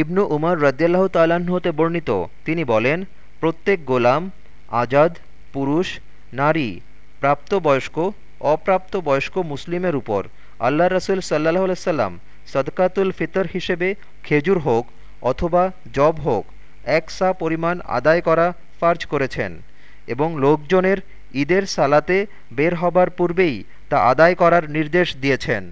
ইবনু উমর রদ্দাল্লাহ তাল্লাহ্ন হতে বর্ণিত। তিনি বলেন, প্রত্যেক গোলাম, আজাদ, পুরুষ, নারী, প্রাপ্তবয়স্ক, অপ্রাপ্তবয়স্ক মুসলিমের উপর আল্লাহ রসুল সাল্লাহ সাল্লাম সদকাতুল ফিতর হিসেবে খেজুর হোক অথবা জব হোক, এক সা পরিমাণ আদায় করা ফার্জ করেছেন এবং লোকজনের ঈদের সালাতে বের হবার পূর্বেই তা আদায় করার নির্দেশ দিয়েছেন।